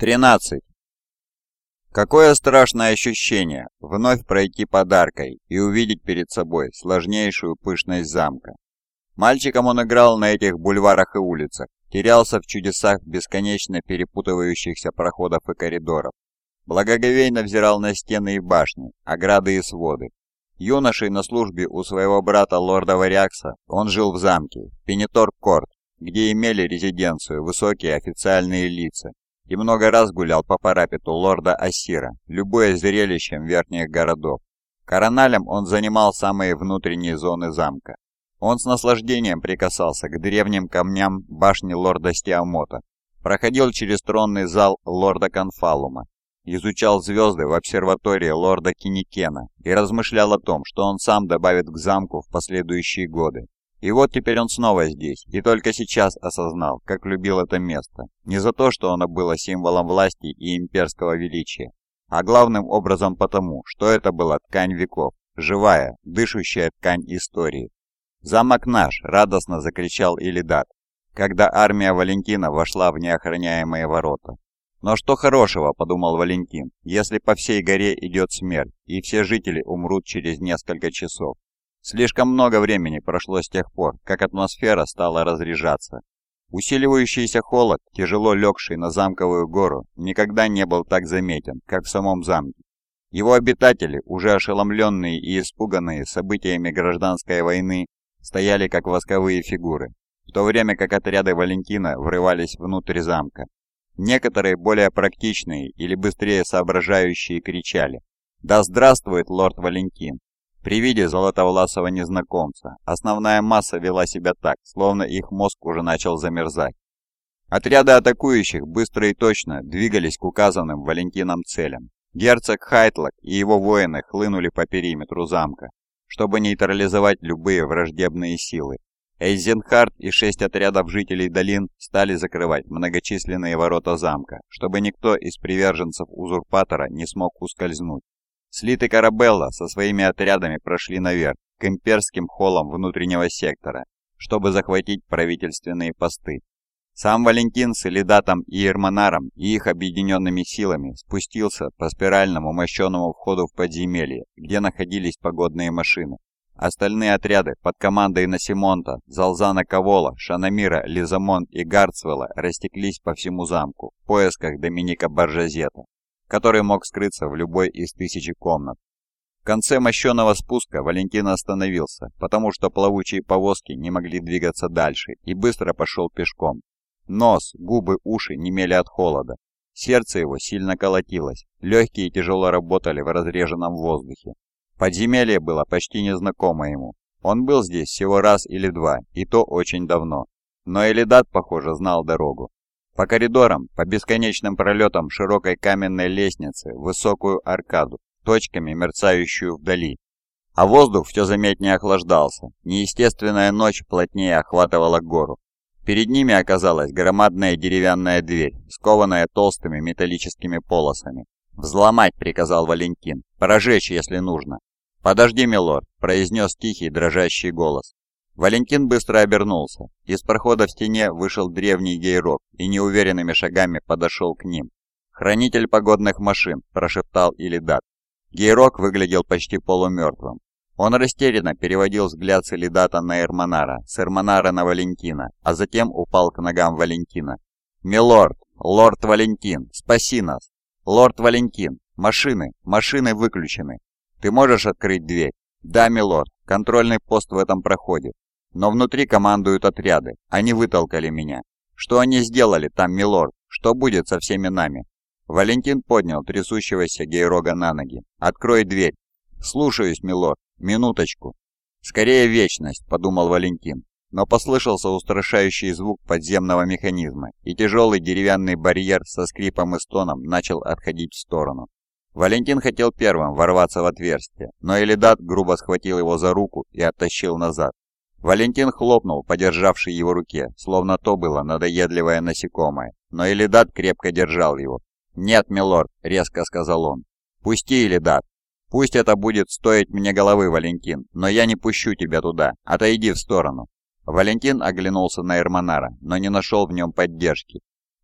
13. Какое страшное ощущение вновь пройти подаркой и увидеть перед собой сложнейшую пышность замка. Мальчиком он играл на этих бульварах и улицах, терялся в чудесах бесконечно перепутывающихся проходов и коридоров, благоговейно взирал на стены и башни, ограды и своды. Юношей на службе у своего брата лорда Варякса он жил в замке, Пенитор-Корт, где имели резиденцию высокие официальные лица, и много раз гулял по парапету лорда Ассира, любое зрелищем верхних городов. Короналем он занимал самые внутренние зоны замка. Он с наслаждением прикасался к древним камням башни лорда Стиамота, проходил через тронный зал лорда Конфалума, изучал звезды в обсерватории лорда Киникена и размышлял о том, что он сам добавит к замку в последующие годы. И вот теперь он снова здесь, и только сейчас осознал, как любил это место. Не за то, что оно было символом власти и имперского величия, а главным образом потому, что это была ткань веков, живая, дышащая ткань истории. «Замок наш!» – радостно закричал Илидат, когда армия Валентина вошла в неохраняемые ворота. «Но что хорошего?» – подумал Валентин, – «если по всей горе идет смерть, и все жители умрут через несколько часов. Слишком много времени прошло с тех пор, как атмосфера стала разряжаться. Усиливающийся холод, тяжело легший на замковую гору, никогда не был так заметен, как в самом замке. Его обитатели, уже ошеломленные и испуганные событиями гражданской войны, стояли как восковые фигуры, в то время как отряды Валентина врывались внутрь замка. Некоторые более практичные или быстрее соображающие кричали «Да здравствует лорд Валентин! При виде золотовласого незнакомца основная масса вела себя так, словно их мозг уже начал замерзать. Отряды атакующих быстро и точно двигались к указанным Валентином целям. Герцог Хайтлок и его воины хлынули по периметру замка, чтобы нейтрализовать любые враждебные силы. Эйзенхард и шесть отрядов жителей долин стали закрывать многочисленные ворота замка, чтобы никто из приверженцев узурпатора не смог ускользнуть. Слиты Карабелла со своими отрядами прошли наверх, к имперским холлам внутреннего сектора, чтобы захватить правительственные посты. Сам Валентин с Элидатом и Ермонаром и их объединенными силами спустился по спиральному мощенному входу в подземелье, где находились погодные машины. Остальные отряды под командой Насимонта, Залзана Кавола, Шанамира, Лизамон и Гарцвелла растеклись по всему замку в поисках Доминика Баржазета который мог скрыться в любой из тысячи комнат. В конце мощенного спуска Валентин остановился, потому что плавучие повозки не могли двигаться дальше, и быстро пошел пешком. Нос, губы, уши немели от холода. Сердце его сильно колотилось, легкие тяжело работали в разреженном воздухе. Подземелье было почти незнакомо ему. Он был здесь всего раз или два, и то очень давно. Но Элидат, похоже, знал дорогу. По коридорам, по бесконечным пролетам широкой каменной лестницы, высокую аркаду, точками мерцающую вдали. А воздух все заметнее охлаждался, неестественная ночь плотнее охватывала гору. Перед ними оказалась громадная деревянная дверь, скованная толстыми металлическими полосами. «Взломать!» — приказал Валентин. «Прожечь, если нужно». «Подожди, милорд!» — произнес тихий дрожащий голос. Валентин быстро обернулся. Из прохода в стене вышел древний гейрок и неуверенными шагами подошел к ним. «Хранитель погодных машин», – прошептал Илидат. Гейрок выглядел почти полумертвым. Он растерянно переводил взгляд с Элидата на Эрмонара, с Эрмонара на Валентина, а затем упал к ногам Валентина. «Милорд! Лорд Валентин! Спаси нас! Лорд Валентин! Машины! Машины выключены! Ты можешь открыть дверь?» «Да, милорд. Контрольный пост в этом проходе. Но внутри командуют отряды. Они вытолкали меня. Что они сделали там, милорд? Что будет со всеми нами?» Валентин поднял трясущегося Гейрога на ноги. «Открой дверь». «Слушаюсь, милорд. Минуточку». «Скорее вечность», — подумал Валентин. Но послышался устрашающий звук подземного механизма, и тяжелый деревянный барьер со скрипом и стоном начал отходить в сторону. Валентин хотел первым ворваться в отверстие, но Элидат грубо схватил его за руку и оттащил назад. Валентин хлопнул по державшей его руке, словно то было надоедливое насекомое, но Элидат крепко держал его. «Нет, милорд», — резко сказал он. «Пусти, Элидат. Пусть это будет стоить мне головы, Валентин, но я не пущу тебя туда. Отойди в сторону». Валентин оглянулся на Эрмонара, но не нашел в нем поддержки.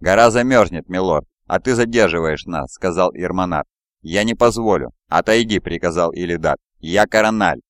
«Гора замерзнет, милорд. а ты задерживаешь нас», — сказал Ирмонат. «Я не позволю». «Отойди», — приказал Илидат. «Я корональ».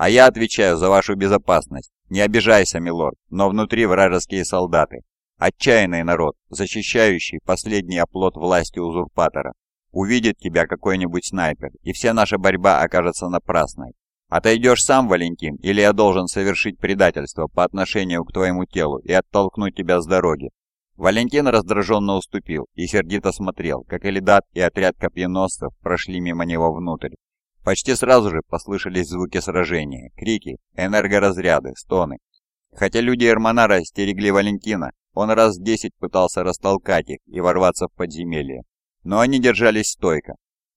«А я отвечаю за вашу безопасность. Не обижайся, милорд, но внутри вражеские солдаты. Отчаянный народ, защищающий последний оплот власти узурпатора. Увидит тебя какой-нибудь снайпер, и вся наша борьба окажется напрасной. Отойдешь сам, Валентин, или я должен совершить предательство по отношению к твоему телу и оттолкнуть тебя с дороги?» Валентин раздраженно уступил и сердито смотрел, как Элидат и отряд копьеносцев прошли мимо него внутрь. Почти сразу же послышались звуки сражения, крики, энергоразряды, стоны. Хотя люди Эрмонара стерегли Валентина, он раз десять пытался растолкать их и ворваться в подземелье. Но они держались стойко,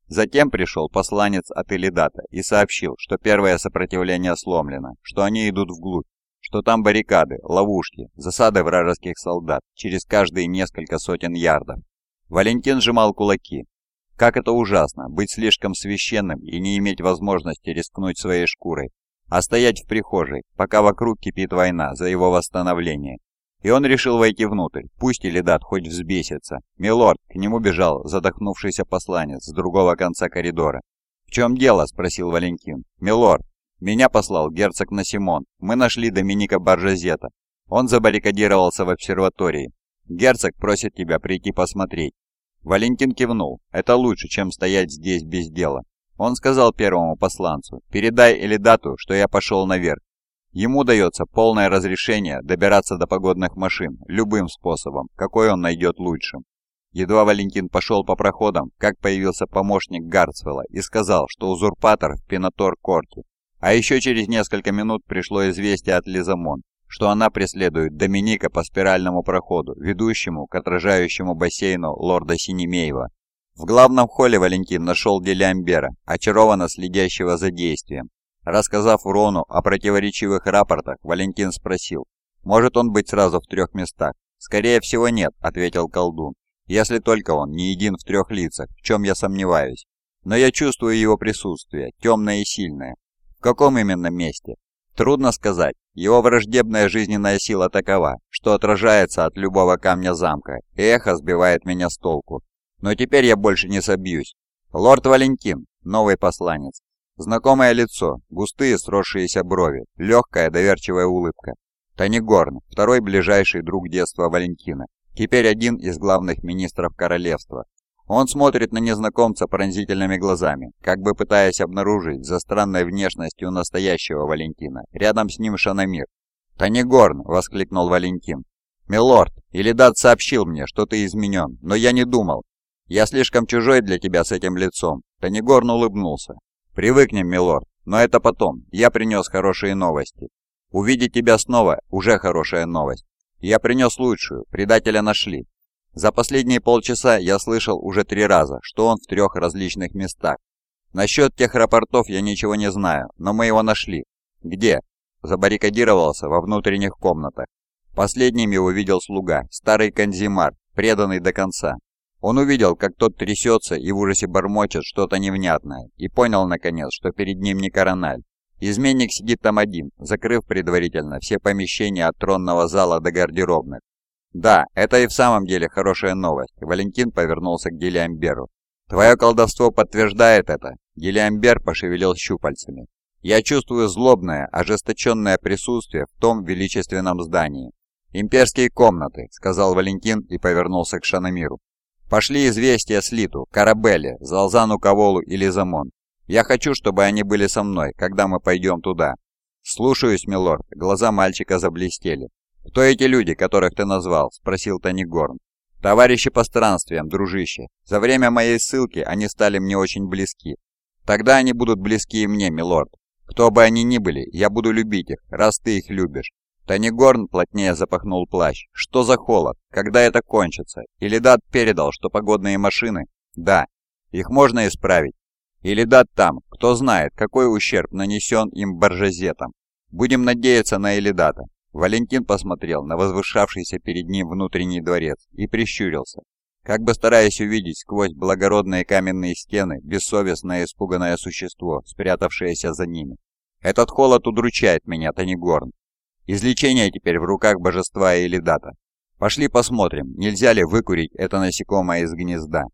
Затем пришел посланец от Элидата и сообщил, что первое сопротивление сломлено, что они идут вглубь, что там баррикады, ловушки, засады вражеских солдат через каждые несколько сотен ярдов. Валентин сжимал кулаки. Как это ужасно, быть слишком священным и не иметь возможности рискнуть своей шкурой, а стоять в прихожей, пока вокруг кипит война за его восстановление и он решил войти внутрь, пусть Илидат хоть взбесится. «Милорд!» — к нему бежал задохнувшийся посланец с другого конца коридора. «В чем дело?» — спросил Валентин. «Милорд, меня послал герцог Насимон. Мы нашли Доминика Баржазета. Он забаррикадировался в обсерватории. Герцог просит тебя прийти посмотреть». Валентин кивнул. «Это лучше, чем стоять здесь без дела». Он сказал первому посланцу, «Передай Элидату, что я пошел наверх. Ему дается полное разрешение добираться до погодных машин любым способом, какой он найдет лучшим. Едва Валентин пошел по проходам, как появился помощник Гарцвелла и сказал, что узурпатор в Пинатор-Корте. А еще через несколько минут пришло известие от Лизамон, что она преследует Доминика по спиральному проходу, ведущему к отражающему бассейну лорда Синемеева. В главном холле Валентин нашел Делиамбера, очарованно следящего за действием, Рассказав Рону о противоречивых рапортах, Валентин спросил, может он быть сразу в трех местах. «Скорее всего нет», — ответил колдун, «если только он не един в трех лицах, в чем я сомневаюсь. Но я чувствую его присутствие, темное и сильное. В каком именно месте? Трудно сказать. Его враждебная жизненная сила такова, что отражается от любого камня замка, и эхо сбивает меня с толку. Но теперь я больше не собьюсь. Лорд Валентин, новый посланец, Знакомое лицо, густые сросшиеся брови, легкая доверчивая улыбка. Танигорн, второй ближайший друг детства Валентина, теперь один из главных министров королевства. Он смотрит на незнакомца пронзительными глазами, как бы пытаясь обнаружить за странной внешностью настоящего Валентина. Рядом с ним Шанамир. «Танигорн!» — воскликнул Валентин. «Милорд, Илидат сообщил мне, что ты изменен, но я не думал. Я слишком чужой для тебя с этим лицом». Танигорн улыбнулся. «Привыкнем, милорд, но это потом. Я принес хорошие новости. Увидеть тебя снова – уже хорошая новость. Я принес лучшую, предателя нашли. За последние полчаса я слышал уже три раза, что он в трех различных местах. Насчет тех рапортов я ничего не знаю, но мы его нашли. Где? Забаррикадировался во внутренних комнатах. Последним его видел слуга, старый Канзимар, преданный до конца. Он увидел, как тот трясется и в ужасе бормочет что-то невнятное, и понял, наконец, что перед ним не корональ. Изменник сидит там один, закрыв предварительно все помещения от тронного зала до гардеробных. «Да, это и в самом деле хорошая новость», — Валентин повернулся к Гелиамберу. «Твое колдовство подтверждает это», — Гелиамбер пошевелил щупальцами. «Я чувствую злобное, ожесточенное присутствие в том величественном здании». «Имперские комнаты», — сказал Валентин и повернулся к Шанамиру. Пошли известия Слиту, Карабелле, Залзану Каволу и Лизамон. Я хочу, чтобы они были со мной, когда мы пойдем туда. Слушаюсь, милорд. Глаза мальчика заблестели. Кто эти люди, которых ты назвал? Спросил Танигорн. Товарищи по странствиям, дружище. За время моей ссылки они стали мне очень близки. Тогда они будут близки и мне, милорд. Кто бы они ни были, я буду любить их, раз ты их любишь. Танигорн плотнее запахнул плащ. Что за холод? Когда это кончится? Илидат передал, что погодные машины... Да, их можно исправить. Илидат там. Кто знает, какой ущерб нанесен им баржазетом. Будем надеяться на Илидата. Валентин посмотрел на возвышавшийся перед ним внутренний дворец и прищурился, как бы стараясь увидеть сквозь благородные каменные стены бессовестное испуганное существо, спрятавшееся за ними. «Этот холод удручает меня, Танигорн. Излечение теперь в руках божества Элидата. Пошли посмотрим, нельзя ли выкурить это насекомое из гнезда.